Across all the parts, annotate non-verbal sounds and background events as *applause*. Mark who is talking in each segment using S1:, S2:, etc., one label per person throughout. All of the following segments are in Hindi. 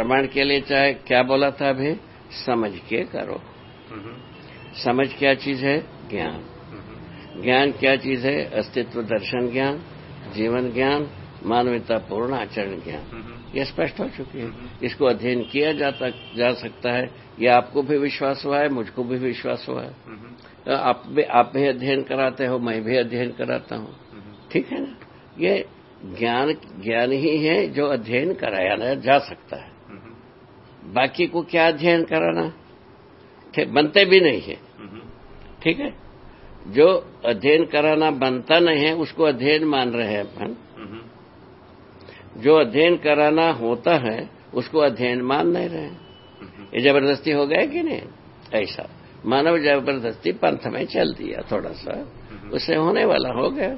S1: प्रमाण के लिए चाहे क्या बोला था अभी? समझ के करो। समझ क्या चीज़ है? ज्ञान। ज्ञान क्या चीज़ है? अस्तित्व दर्शन ज्ञान जीवन ज्ञान मानवता पूर्ण आचरण ज्ञान। यह स्पष्ट हो चुकी है। इसको अध्ययन किया जाता जा सकता है। यह आपको भी विश्वास हुआ है मुझको भी विश्वास हुआ है। आप भी आप भी अध्ययन कराते हो मैं भी अध्ययन कराता हूँ। ठीक है ना? ये ज्ञान ज्ञान ही है जो अध्ययन कराया जा सकता है। बाकी को क्या अध्ययन कराना? बनते भी नहीं है। ठीक है? जो अध्ययन कराना बनता नहीं है उसको अध्ययन मान रहे हैं अपन। जो अध्ययन कराना होता है उसको अध्ययन मान नहीं रहे ये ज़बरदस्ती हो गया कि नहीं? ऐसा। मानव ज़बरदस्ती पंथ में चल दिया थोड़ा सा। उससे होने वाला हो गया।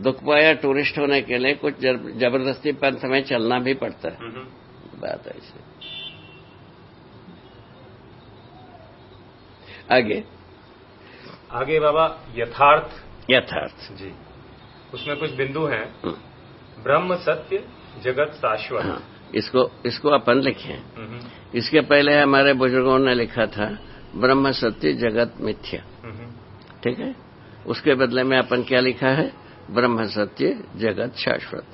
S1: दुख पाया टूरिस्ट होने के लिए कुछ ज़बरदस्ती पंथ में चलना भी पड़ता है। बात ऐसी। आगे।
S2: आगे बाबा यथार्थ।
S1: यथार्थ।
S2: जी। उसमें कुछ बिंदु हैं। ब्रह्म सत्य जगत शाश्वत। हाँ,
S1: इसको इसको अपन लिखे। इसके पहले हमारे बुज़ुर्गों ने लिखा था ब्रह्म सत्य जगत मिथ्या। ठीक है? उसके बदले में अपन क्या लिखा है? ब्रह्म सत्य जगत शाश्वत।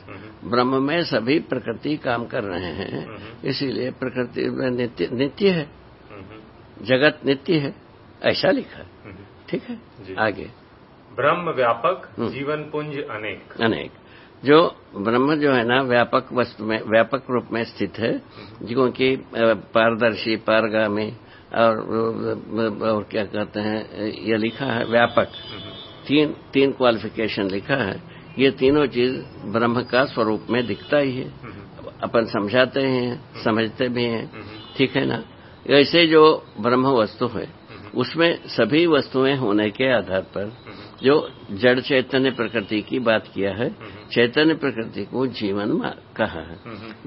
S1: ब्रह्म में सभी प्रकृति काम कर रहे हैं इसीलिए प्रकृति में नित्य नित्य है। जगत नित्य है ऐसा लिखा ठीक है? आगे।
S2: ब्रह्म व्यापक जीवन पुंज अनेक।
S1: अनेक। जो ब्रह्म जो है ना व्यापक वस्तु में व्यापक रूप में स्थित है जो क्योंकि पारदर्शी पारगामी और और क्या कहते हैं ये लिखा है व्यापक। तीन तीन क्वालिफिकेशन लिखा है ये तीनों चीज़ ब्रह्म का स्वरूप में दिखता ही है। अपन समझाते हैं समझते भी हैं ठीक है ना? ऐसे जो ब्रह्म वस्तु है उसमें सभी वस्तुएँ होने के आधार पर जो जड़ चैतन्य प्रकृति की बात किया है चैतन्य प्रकृति को जीवन कहा है।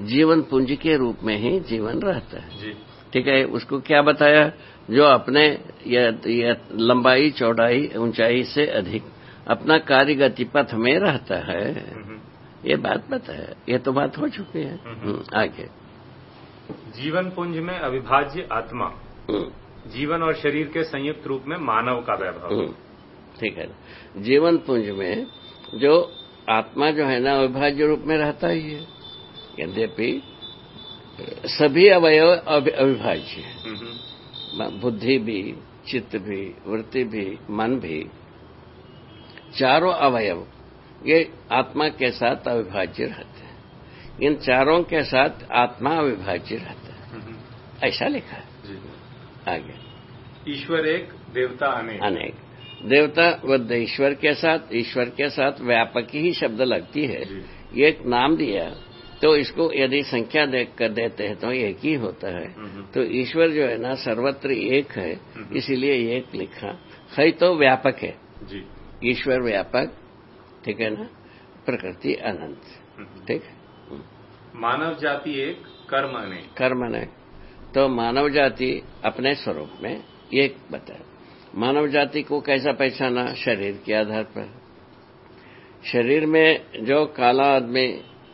S1: जीवन पुंज के रूप में ही जीवन रहता है। ठीक है उसको क्या बताया? जो अपने या, या लंबाई चौड़ाई ऊंचाई से अधिक अपना कार्य गति पथ में रहता है। ये बात पता है। ये तो बात हो चुकी है। आगे।
S2: जीवन पुंज में अविभाज्य आत्मा। जीवन और शरीर के संयुक्त रूप में मानव का वैभव।
S1: ठीक है। जीवन पुंज में जो आत्मा जो है ना अविभाज्य रूप में रहता ही है। यद्यपि सभी अवयव अविभाज्य है। बुद्धि भी चित्त भी वृत्ति भी मन भी चारों अवयव ये आत्मा के साथ अविभाज्य रहते हैं। इन चारों के साथ आत्मा अविभाज्य रहता है। ऐसा लिखा है। आगे।
S2: ईश्वर एक देवता अनेक।
S1: अनेक। देवता व ईश्वर के साथ ईश्वर के साथ व्यापक ही शब्द लगती है। ये एक नाम दिया तो इसको यदि संख्या देख कर देते हैं तो एक ही होता है। तो ईश्वर जो है ना सर्वत्र एक है इसीलिए एक लिखा। है तो व्यापक है। ईश्वर व्यापक ठीक है ना? प्रकृति अनंत ठीक
S2: मानव जाति एक कर्म ने
S1: कर्म ने तो मानव जाति अपने स्वरूप में एक बताया मानव जाति को कैसा पहचाना? शरीर के आधार पर। शरीर में जो काला आदमी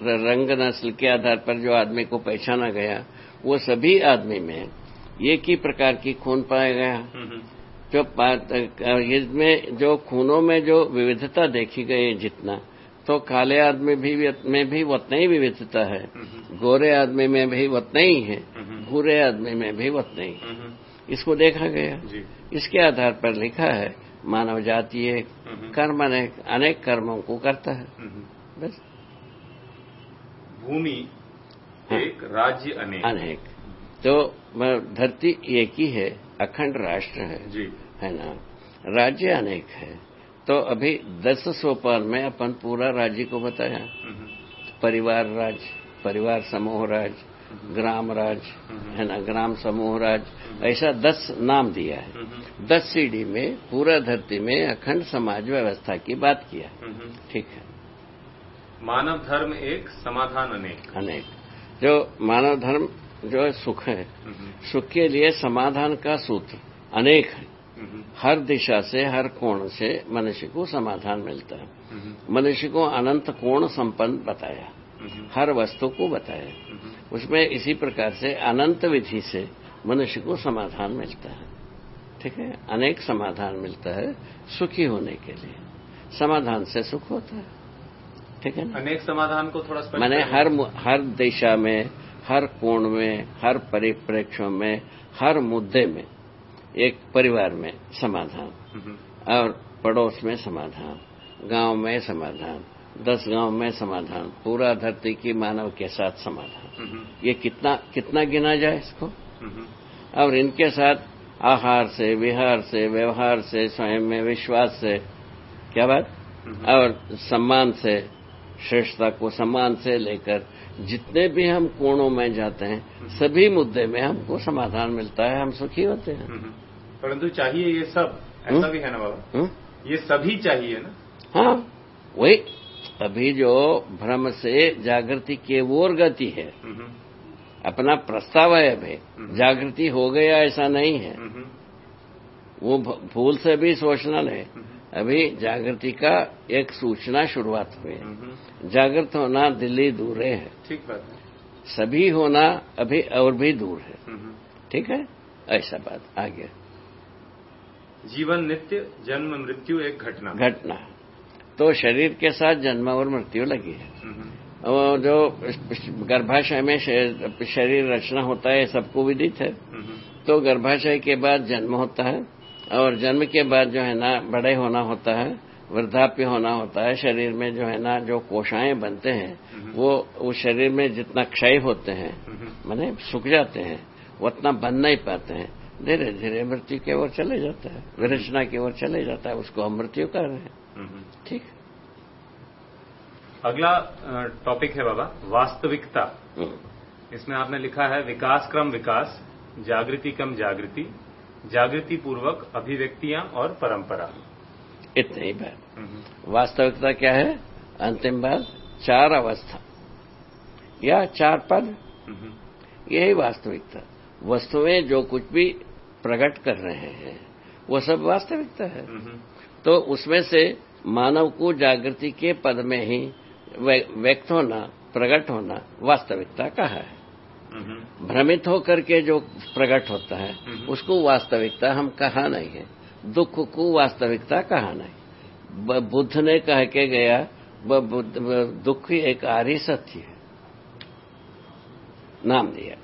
S1: रंग नस्ल के आधार पर जो आदमी को पहचाना गया वो सभी आदमी में एक ही प्रकार की खून पाया गया। जो इसमें जो खूनों में जो विविधता देखी गई है जितना तो काले आदमी भी में भी उतना ही विविधता है। गोरे आदमी में भी उतना ही है। भूरे आदमी में भी उतना ही। इसको देखा गया। इसके आधार पर लिखा है मानव जाति एक कर्म अनेक अनेक कर्मों को करता है। बस।
S2: भूमि एक राज्य अनेक।
S1: अनेक। तो धरती एक ही है अखंड राष्ट्र है।
S2: जी।
S1: है ना? राज्य अनेक है। तो अभी दस सोपान में अपन पूरा राज्य को बताया। परिवार राज परिवार समूह राज ग्राम राज है ना? ग्राम समूह राज। ऐसा दस नाम दिया है। दस सीढ़ी में पूरा धरती में अखंड समाज व्यवस्था की बात किया। ठीक है।
S2: मानव धर्म एक समाधान अनेक।
S1: अनेक। जो मानव धर्म जो है सुख है। सुख के लिए समाधान का सूत्र अनेक है। हर दिशा से हर कोण से मनुष्य को समाधान मिलता है। मनुष्य को अनंत कोण संपन्न बताया। हर वस्तु को बताया। उसमें इसी प्रकार से अनंत विधि से मनुष्य को समाधान मिलता है। ठीक है? अनेक समाधान मिलता है सुखी होने के लिए। समाधान से सुख होता है। ठीक है
S2: अनेक समाधान को थोड़ा
S1: मैंने हर हर दिशा में हर कोण में हर परिप्रेक्ष्यों में हर मुद्दे में एक परिवार में समाधान और पड़ोस में समाधान गाँव में समाधान दस गाँव में समाधान पूरा धरती की मानव के साथ समाधान। ये कितना कितना गिना जाए इसको? और इनके साथ आहार से विहार से व्यवहार से स्वयं में विश्वास से क्या बात? और सम्मान से श्रेष्ठता को सम्मान से लेकर जितने भी हम कोणों में जाते हैं सभी मुद्दे में हमको समाधान मिलता है हम सुखी होते हैं।
S2: परंतु चाहिए ये सब ऐसा भी है ना बाबा? ये सभी चाहिए ना?
S1: हाँ वही अभी जो भ्रम से जागृति के ओर गति है। अपना प्रस्ताव है अभी जागृति हो गया ऐसा नहीं है। वो भूल से भी सोचना नहीं। अभी जागृति का एक सूचना शुरुआत हुई है। जागृत होना दिल्ली दूर है।
S2: ठीक बात है।
S1: सभी होना अभी और भी दूर है। ठीक है? ऐसा बात। आगे।
S2: जीवन नित्य जन्म मृत्यु एक घटना।
S1: घटना। तो शरीर के साथ जन्म और मृत्यु लगी है। और जो गर्भाशय में शरीर रचना होता है सबको विदित है। तो गर्भाशय के बाद जन्म होता है। और जन्म के बाद जो है ना बड़े होना होता है वृद्धाप्य होना होता है शरीर में जो है ना जो कोशाएँ बनते हैं वो उस शरीर में जितना क्षय होते हैं मैंने सूख जाते हैं वो उतना बन नहीं पाते हैं। धीरे धीरे मृत्यु की ओर चले जाता है विरचना की ओर चले जाता है उसको हम मृत्यु कर रहे हैं। ठीक।
S2: अगला टॉपिक है बाबा वास्तविकता। इसमें आपने लिखा है विकास क्रम विकास जागृति कम जागृति जागृति पूर्वक अभिव्यक्तियाँ और परंपरा।
S1: इतनी ही बात वास्तविकता क्या है? अंतिम बात चार अवस्था। या चार पद। यही वास्तविकता। वस्तुएँ जो कुछ भी प्रकट कर रहे हैं वो सब वास्तविकता है। तो उसमें से मानव को जागृति के पद में ही व्यक्त होना प्रकट होना वास्तविकता कहा है। भ्रमित होकर के जो प्रकट होता है उसको वास्तविकता हम कहा नहीं है। दुख को वास्तविकता कहा नहीं। बुद्ध ने कह के गया दुख एक आर्य सत्य है। नाम दिया।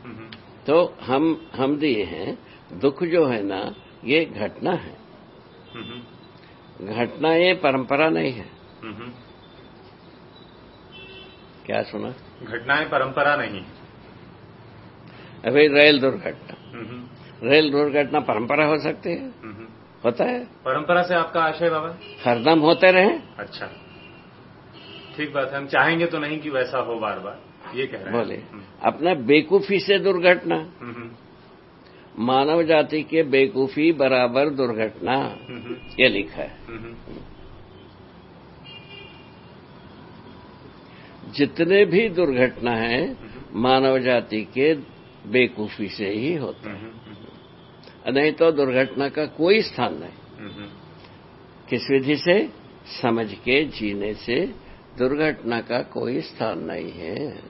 S1: तो हम हम दिए हैं दुख जो है ना ये घटना है। घटना ये परंपरा नहीं है। क्या सुना?
S2: घटनाएँ परंपरा नहीं
S1: अभी रेल दुर्घटना। रेल दुर्घटना परंपरा हो सकती है। होता है।
S2: परंपरा से आपका आशय बाबा?
S1: हरदम होते रहे।
S2: अच्छा। ठीक बात है हम चाहेंगे तो नहीं कि वैसा हो बार बार ये कह रहे हैं।
S1: बोले अपना बेकूफी से दुर्घटना। मानव जाति के बेकूफी बराबर दुर्घटना। ये लिखा है। जितने भी दुर्घटना है मानव जाति के बेकूफी से ही होता है। नहीं तो दुर्घटना का कोई स्थान नहीं। किस विधि से? समझ के जीने से दुर्घटना का कोई स्थान नहीं है।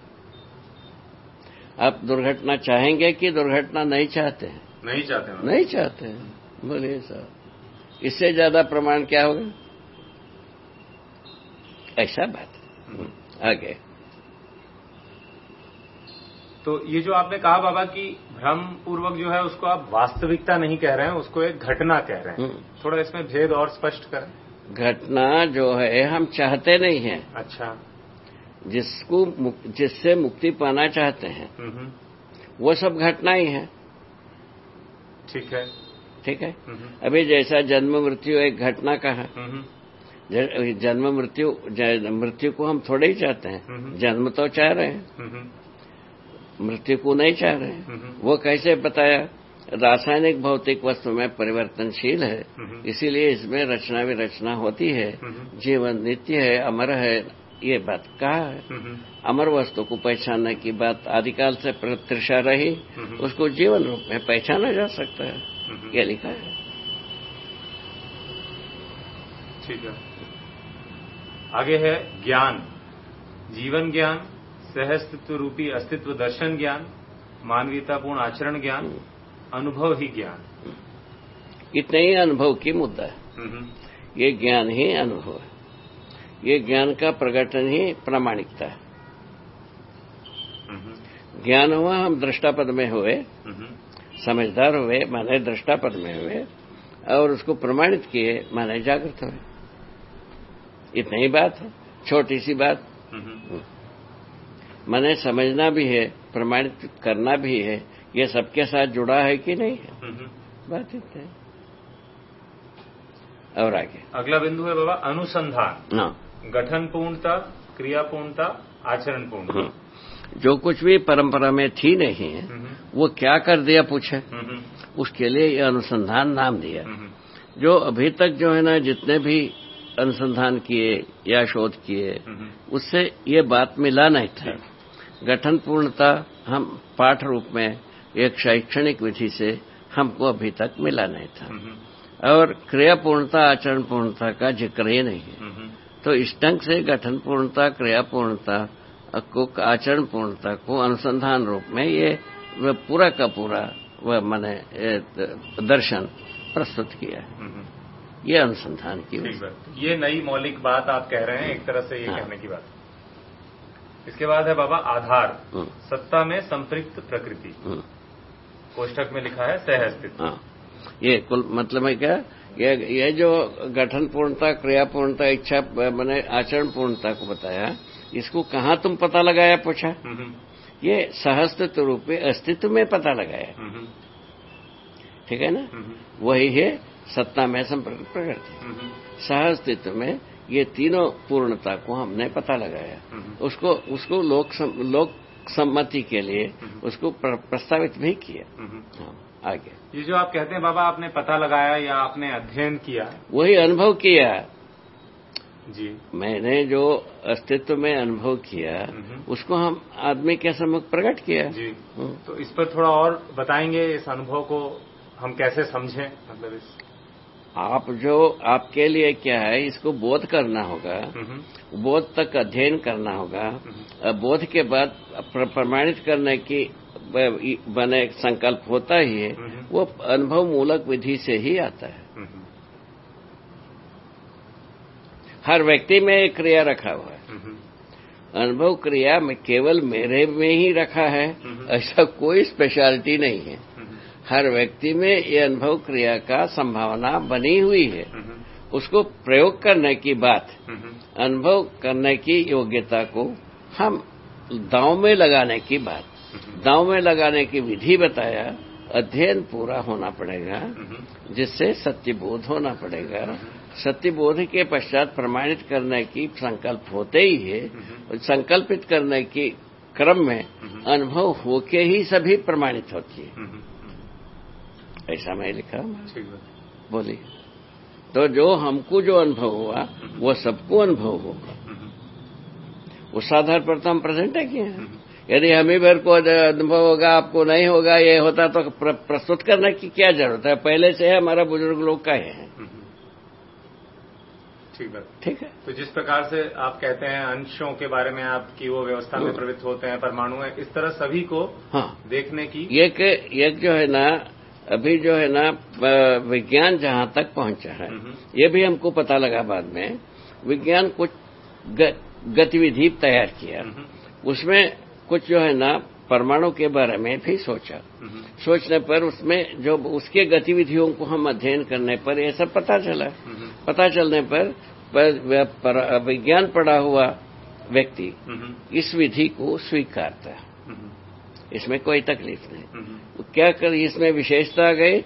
S1: आप दुर्घटना चाहेंगे कि दुर्घटना नहीं चाहते हैं?
S2: नहीं चाहते हैं।
S1: नहीं चाहते हैं। बोलिए साहब इससे ज़्यादा प्रमाण क्या होगा? ऐसा बात आगे।
S2: तो ये जो आपने कहा बाबा कि भ्रम पूर्वक जो है उसको आप वास्तविकता नहीं कह रहे हैं उसको एक घटना कह रहे हैं। थोड़ा इसमें भेद और स्पष्ट करें।
S1: घटना जो है हम चाहते नहीं हैं।
S2: अच्छा।
S1: जिसको जिससे मुक्ति पाना चाहते हैं वो सब घटना ही है।
S2: ठीक है।
S1: ठीक है? अभी जैसा जन्म मृत्यु एक घटना का है जन्म मृत्यु मृत्यु को हम थोड़े ही चाहते हैं। जन्म तो चाह रहे हैं। मृत्यु को नहीं चाह रहे वो कैसे बताया? रासायनिक भौतिक वस्तु में परिवर्तनशील है। इसीलिए इसमें रचना विरचना होती है। जीवन नित्य है अमर है ये बात कहा है? अमर वस्तु को पहचानने की बात आदिकाल से प्रतिष्ठा रही। उसको जीवन रूप में पहचाना जा सकता है। ये लिखा है।
S2: ठीक है। आगे है ज्ञान। जीवन ज्ञान सहस्तित्व रूपी अस्तित्व दर्शन ज्ञान मानवीयतापूर्ण आचरण ज्ञान अनुभव ही ज्ञान।
S1: इतने ही अनुभव की मुद्दा है।
S2: हम्म,
S1: ये ज्ञान ही अनुभव है। ये ज्ञान का प्रकटन ही प्रामाणिकता है।
S2: हम्म,
S1: ज्ञान हुआ हम दृष्टापद में हुए
S2: हम्म,
S1: समझदार हुए माने दृष्टापद में हुए और उसको प्रमाणित किए माने जागृत हुए। इतनी ही बात है छोटी सी बात। माने समझना भी है प्रमाणित करना भी है ये सबके साथ जुड़ा है कि नहीं है?
S2: हम्म।
S1: बात इतनी है। और आगे।
S2: अगला बिंदु है बाबा अनुसंधान। गठन पूर्णता क्रिया पूर्णता आचरण पूर्णता
S1: हम्म। जो कुछ भी परंपरा में थी नहीं है
S2: हम्म,
S1: वो क्या कर दिया पूछे?
S2: हम्म,
S1: उसके लिए ये अनुसंधान नाम दिया।
S2: हम्म,
S1: जो अभी तक जो है ना जितने भी अनुसंधान किए या शोध किए
S2: हम्म,
S1: उससे ये बात मिला नहीं था। गठन पूर्णता हम पाठ रूप में एक शैक्षणिक विधि से हमको अभी तक मिला नहीं था। और क्रिया पूर्णता आचरण पूर्णता का ज़िक्र ही नहीं है। तो इस ढंग से गठन पूर्णता क्रिया पूर्णता को आचरण पूर्णता को अनुसंधान रूप में ये पूरा का पूरा वह मैंने दर्शन प्रस्तुत किया है। ये अनुसंधान की
S2: ये नई मौलिक बात आप कह रहे हैं एक तरह से ये
S1: हाँ।
S2: कहने की बात। इसके बाद है बाबा आधार।
S1: हम्म,
S2: सत्ता में संपृक्त प्रकृति।
S1: हम्म,
S2: कोष्ठक में लिखा है सह अस्तित्व।
S1: हाँ। ये कुल मतलब है क्या? ये ये जो गठन पूर्णता क्रिया पूर्णता इच्छा मैंने आचरण पूर्णता को बताया इसको कहाँ तुम पता लगाया पूछा?
S2: हम्म,
S1: ये सहस्तित्व रूप में अस्तित्व में पता लगाया।
S2: हम्म,
S1: ठीक है ना?
S2: हम्म,
S1: वही है सत्ता में संपर्क प्रकृति।
S2: हम्म,
S1: सहअस्तित्व में ये तीनों पूर्णता को हमने पता लगाया।
S2: हम्म,
S1: उसको उसको लोक सम, लोक सम्मति के लिए उसको प्र, प्रस्तावित भी किया।
S2: हम्म।
S1: हाँ, आगे।
S2: ये जो आप कहते हैं बाबा आपने पता लगाया या आपने अध्ययन किया?
S1: वही अनुभव किया।
S2: जी।
S1: मैंने जो अस्तित्व में अनुभव किया
S2: हम्म।
S1: उसको हम आदमी के सम्मुख प्रकट किया।
S2: जी।
S1: हम्म।
S2: तो इस पर थोड़ा और बताएँगे इस अनुभव को हम कैसे समझें मतलब इस
S1: आप जो आपके लिए क्या है इसको बोध करना होगा। बोध तक अध्ययन करना होगा। बोध के बाद प्रमाणित करने की बने संकल्प होता ही है। वो अनुभव मूलक विधि से ही आता है। हर व्यक्ति में एक क्रिया रखा हुआ है। अनुभव क्रिया में केवल मेरे में ही रखा है। ऐसा कोई स्पेशलिटी नहीं है। हर व्यक्ति में ये अनुभव क्रिया का संभावना बनी हुई है। उसको प्रयोग करने की बात अनुभव करने की योग्यता को हम दांव में लगाने की बात दांव में लगाने की विधि बताया अध्ययन पूरा होना पड़ेगा जिससे सत्यबोध होना पड़ेगा। सत्यबोध के पश्चात प्रमाणित करने की संकल्प होते ही है संकल्पित करने के क्रम में। अनुभव होके ही सभी प्रमाणित होती है। ऐसा मैं लिखा।
S2: ठीक
S1: बोलिए। तो जो हमको जो अनुभव हुआ वो सबको अनुभव होगा।
S2: हम्म,
S1: उस आधार पर तो हम प्रेजेंट है किए हैं यदि हम ही भर को अनुभव होगा आपको नहीं होगा ये होता तो प्र, प्रस्तुत करने की क्या ज़रूरत है? पहले से है हमारा बुज़ुर्ग लोग का है।
S2: हम्म, ठीक है।
S1: ठीक है?
S2: तो जिस प्रकार से आप कहते हैं अंशों के बारे में आपकी वो व्यवस्था में प्रवृत्त होते हैं परमाणु है इस तरह सभी को
S1: हाँ।
S2: देखने की
S1: एक एक जो है ना अभी जो है ना विज्ञान जहाँ तक पहुँचा है
S2: हम्म,
S1: ये भी हमको पता लगा बाद में विज्ञान कुछ गतिविधि तैयार किया।
S2: हम्म,
S1: उसमें कुछ जो है ना परमाणु के बारे में भी सोचा।
S2: हम्म,
S1: सोचने पर उसमें जो उसके गतिविधियों को हम अध्ययन करने पर ये सब पता चला। पता चलने पर, पर, पर विज्ञान पढ़ा हुआ व्यक्ति इस विधि को स्वीकारता है। इसमें कोई तकलीफ़ नहीं।
S2: हम्म,
S1: क्या कर इसमें विशेषता आ गई?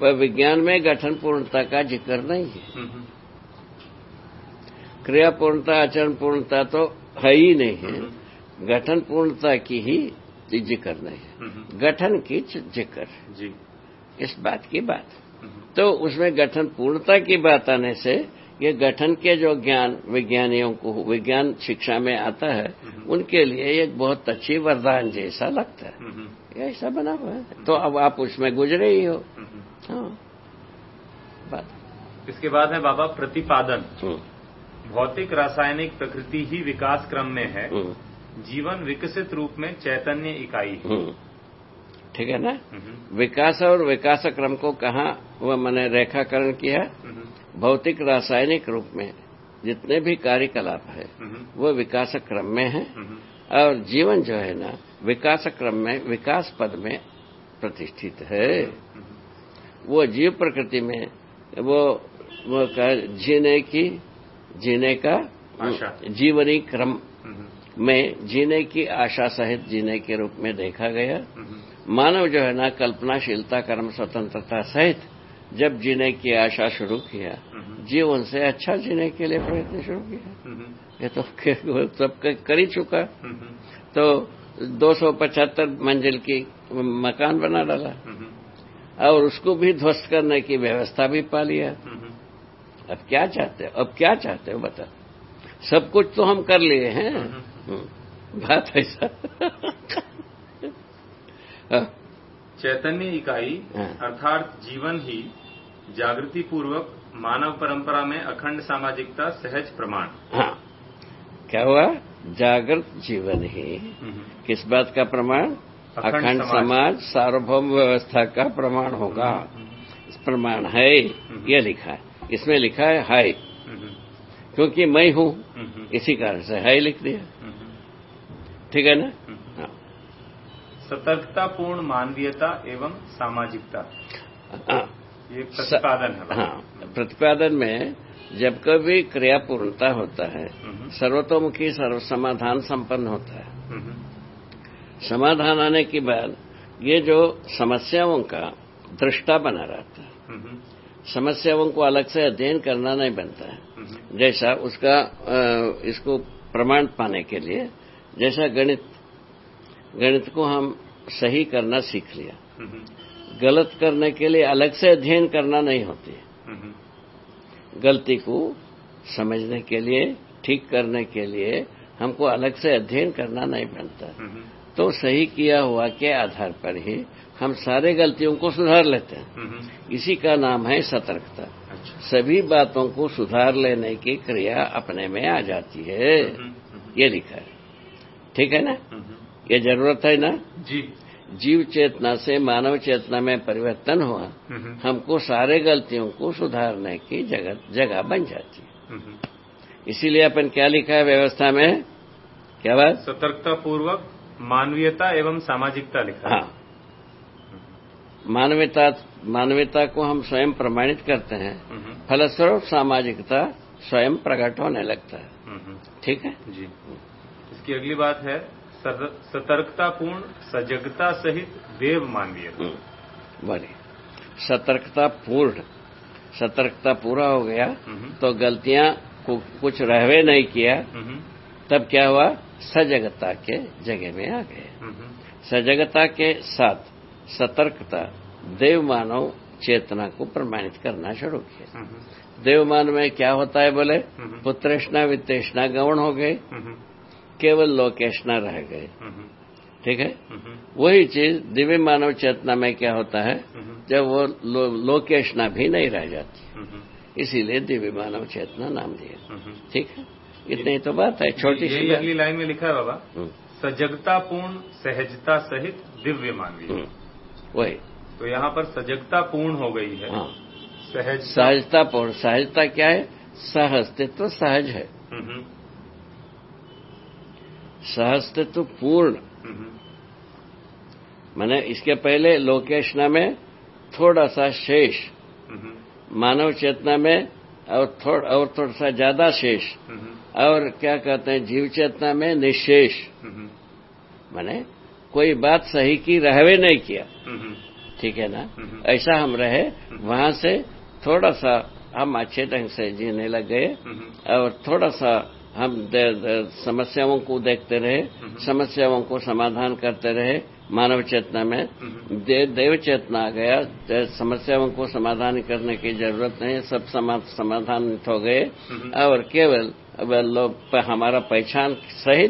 S1: पर विज्ञान में गठन पूर्णता का ज़िक्र नहीं है।
S2: हम्म,
S1: क्रिया पूर्णता आचरण पूर्णता तो है ही नहीं है। गठन पूर्णता की ही ज़िक्र नहीं है।
S2: हम्म,
S1: गठन की ज़िक्र।
S2: जी।
S1: इस बात की बात।
S2: हम्म,
S1: तो उसमें गठन पूर्णता की बात आने से ये गठन के जो ज्ञान विज्ञानियों को विज्ञान शिक्षा में आता है उनके लिए एक बहुत अच्छी वरदान जैसा लगता है।
S2: हम्म,
S1: ये ऐसा बना हुआ है। तो अब आप उसमें गुजरे ही हो।
S2: हम्म।
S1: हाँ। बात।
S2: इसके बाद है बाबा प्रतिपादन।
S1: हम्म,
S2: भौतिक रासायनिक प्रकृति ही विकास क्रम में है।
S1: हम्म,
S2: जीवन विकसित रूप में चैतन्य इकाई। है
S1: हम्म। ठीक है ना?
S2: हम्म,
S1: विकास और विकास क्रम को कहा वह मैंने रेखाकरण किया?
S2: हम्म,
S1: भौतिक रासायनिक रूप में जितने भी कार्यकलाप है
S2: हम्म,
S1: वो विकास क्रम में है। और जीवन जो है ना विकास क्रम में विकास पद में प्रतिष्ठित है। वो जीव प्रकृति में वो वो जीने की जीने का जीवनी क्रम में जीने की आशा सहित जीने के रूप में देखा गया। मानव जो है ना कल्पनाशीलता कर्म स्वतंत्रता सहित जब जीने की आशा शुरू किया
S2: हम्म,
S1: जीवन से अच्छा जीने के लिए प्रयत्न शुरू किया।
S2: हम्म,
S1: ये तो सब कर ही चुका।
S2: हम्म,
S1: तो 275 मंजिल की मकान बना डाला। और उसको भी ध्वस्त करने की व्यवस्था भी पा लिया अब क्या चाहते हो? अब क्या चाहते हो बता सब कुछ तो हम कर लिए हैं। बात ऐसा। *laughs*
S2: चैतन्य इकाई
S1: हाँ।
S2: अर्थात जीवन ही जागृति पूर्वक मानव परंपरा में अखंड सामाजिकता सहज प्रमाण।
S1: हाँ। क्या हुआ? जागृत जीवन ही।
S2: हम्म,
S1: किस बात का प्रमाण?
S2: अखंड समाज।
S1: सार्वभौम व्यवस्था का प्रमाण होगा। प्रमाण है। यह लिखा है। इसमें लिखा है हाय
S2: हम्म,
S1: क्योंकि मैं हूँ
S2: हम्म,
S1: इसी कारण से हाय लिख दिया।
S2: हम्म,
S1: ठीक है ना? हाँ
S2: सतर्कतापूर्ण मानवीयता एवं सामाजिकता। ये प्रतिपादन है।
S1: हाँ प्रतिपादन में जब कभी क्रिया पूर्णता होता है
S2: हम्म,
S1: सर्वतोमुखी सर्व समाधान संपन्न होता है।
S2: हम्म,
S1: समाधान आने के बाद ये जो समस्याओं का दृष्टा बना रहता है।
S2: हम्म,
S1: समस्याओं को अलग से अध्ययन करना नहीं बनता है। जैसा उसका इसको प्रमाण पाने के लिए जैसा गणित गणित को हम सही करना सीख लिया। गलत करने के लिए अलग से अध्ययन करना नहीं होती। है गलती को समझने के लिए ठीक करने के लिए हमको अलग से अध्ययन करना नहीं बनता।
S2: हम्म,
S1: तो सही किया हुआ के आधार पर ही हम सारे गलतियों को सुधार लेते हैं। इसी का नाम है सतर्कता।
S2: अच्छा।
S1: सभी बातों को सुधार लेने की क्रिया अपने में आ जाती है। ये लिखा है। ठीक है ना? ये ज़रूरत है ना?
S2: जी।
S1: जीव चेतना से मानव चेतना में परिवर्तन हुआ हमको सारे गलतियों को सुधारने की जगह जगह बन जाती है। इसीलिए अपन क्या लिखा है व्यवस्था में? क्या बात?
S2: सतर्कता पूर्वक मानवीयता एवं सामाजिकता लिखा है।
S1: मानवता मानवता को हम स्वयं प्रमाणित करते हैं। फलस्वरूप सामाजिकता स्वयं प्रकट होने लगता है। ठीक है?
S2: जी। इसकी अगली बात है सतर्कतापूर्ण सजगता सहित देव मानवीयता
S1: हम्म, बोलिए सतर्कता पूर्ण सतर्कता पूरा हो गया
S2: हम्म,
S1: तो गलतियाँ कुछ रहवे नहीं किया
S2: हम्म,
S1: तब क्या हुआ? सजगता के जगह में आ गए। सजगता के साथ सतर्कता देव मानव चेतना को प्रमाणित करना शुरू किया। देव मानव में क्या होता है बोले? पुत्रेष्णा वित्तेष्णा गौण हो गए। केवल लोकेष्णा रह गए। ठीक है? वही चीज़ दिव्य मानव चेतना में क्या होता है? जब वो लो, लोकेष्णा भी नहीं रह जाती। इसीलिए दिव्य मानव चेतना नाम दिया। ठीक है? इतनी ही तो बात है छोटी सी
S2: अगली लाइन में लिखा है बाबा।
S1: हम्म,
S2: सजगतापूर्ण सहजता सहित दिव्य मानवीय
S1: हम्म, वही।
S2: तो यहाँ पर सजगता पूर्ण हो गई है।
S1: हाँ।
S2: सहज
S1: सहजता पूर्ण सहजता क्या है? सहअस्तित्व सहज है।
S2: हम्म,
S1: सहअस्तित्व पूर्ण। मैंने इसके पहले लोकेशना में थोड़ा सा शेष मानव चेतना में और थोड़ा और थोड़ा सा ज़्यादा शेष और क्या कहते हैं जीव चेतना में निशेष। मैंने कोई बात सही की रहवे नहीं किया। ठीक है ना। ऐसा हम रहे वहाँ से थोड़ा सा हम अच्छे ढंग से जीने लग गए और थोड़ा सा हम दे, दे, समस्याओं को देखते रहे समस्याओं को समाधान करते रहे मानव चेतना में।
S2: हम्म,
S1: दे, देव चेतना आ गया दे- समस्याओं को समाधान करने की ज़रूरत नहीं सब समा, समाधान हो गए।
S2: हम्म।
S1: और केवल अब लोग हमारा पहचान सहित